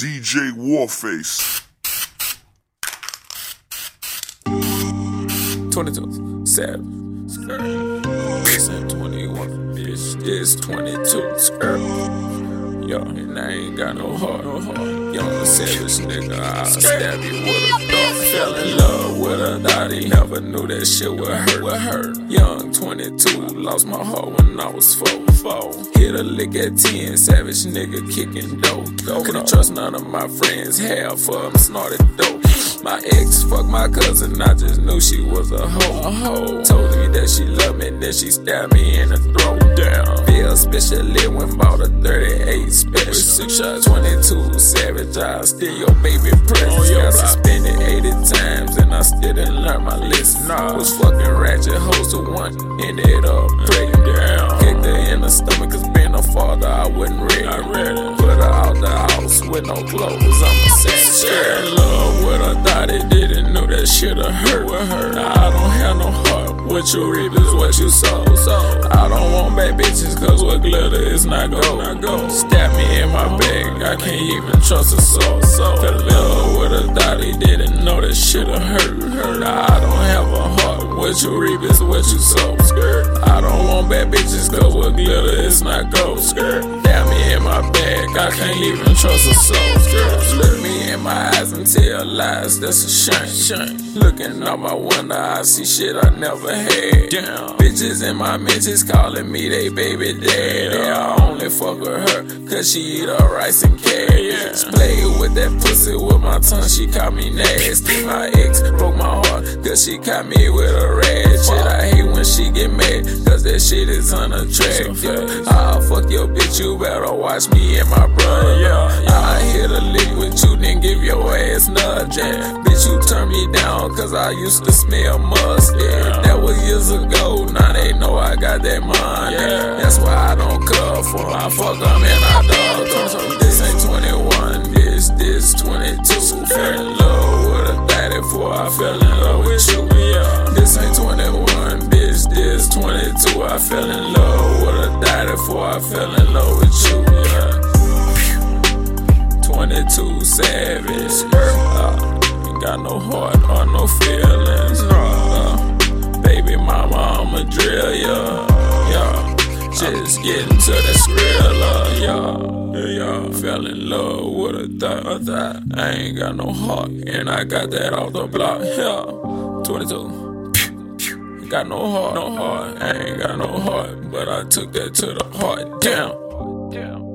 DJ Warface. 22, 7, skirt. Listen, 21, bitch, this 22, skirt. Yo, and I ain't got no heart, no heart. Young savage nigga, I'll stab you with a thotty, never knew that shit would hurt. Would hurt. Young 22, lost my heart when I was four. four. Hit a lick at 10, savage nigga kicking dope. Couldn't trust none of my friends, half of them snorted dope. My ex fucked my cousin, I just knew she was a hoe. A hoe. Told me that she loved me, then she stabbed me in the throat. Down. Feel specially when bought a 38 special. Six shots, 22 savage, I steal your baby presents. Oh, Got suspended Nah. Was fucking ratchet hoes to one, ended up breaking Down. Kicked her in the stomach, cause being a father, I wasn't ready. I read it. Put her out the house with no clothes, I'm a savage. Love with her thought it didn't know that shit'll hurt. Now I don't have no heart. What you reap is what you sow. So I don't want bad bitches, cause what glitter is not gold. Not gold. Stab me in my back, I can't even trust a soul. So fell in love with a thought he didn't know that shit'll hurt. Now I don't have a heart. What you reap is what you sow. I don't want bad bitches, cause what glitter is not gold. Stab me in my bag, I can't even trust a soul. Me in my eyes and tell lies, that's a shame. Looking out my window, I see shit I never had. Damn. Bitches in my mentions calling me they baby daddy. I only fuck with her, cause she eat her rice and cabbage. Play with that pussy with my tongue, she caught me nasty. My ex broke my heart, cause she caught me with a ratchet. I hate when she get mad, cause that shit is unattractive. I'll fuck your bitch, you better watch me and my brother. I cause I used to smell mustard. That was years ago, now they know I got that money. That's why I don't cuff for I fuck them and I dog them. This ain't 21, this, this 22. Fell in love with a daddy before I fell in love with you. This ain't 21, bitch, this 22. I fell in love with a daddy before I fell in love with you. Yeah. 22 savage. Uh, got no heart or no feelings. Uh, baby mama, I'ma drill ya. Yeah. Just getting to the skrilla, yeah. Yeah, fell in love with a thought, thought. I ain't got no heart, and I got that off the block, yeah. 22. Got no heart, no heart. I ain't got no heart, but I took that to the heart. Damn. Damn.